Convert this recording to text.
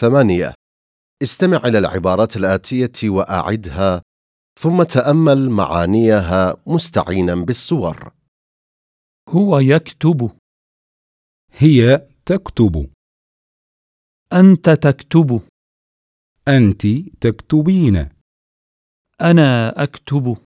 ثمانية. استمع إلى العبارات الآتية وأعدها ثم تأمل معانيها مستعينا بالصور. هو يكتب. هي تكتب. أنت تكتب. أنت تكتبين. أنا أكتب.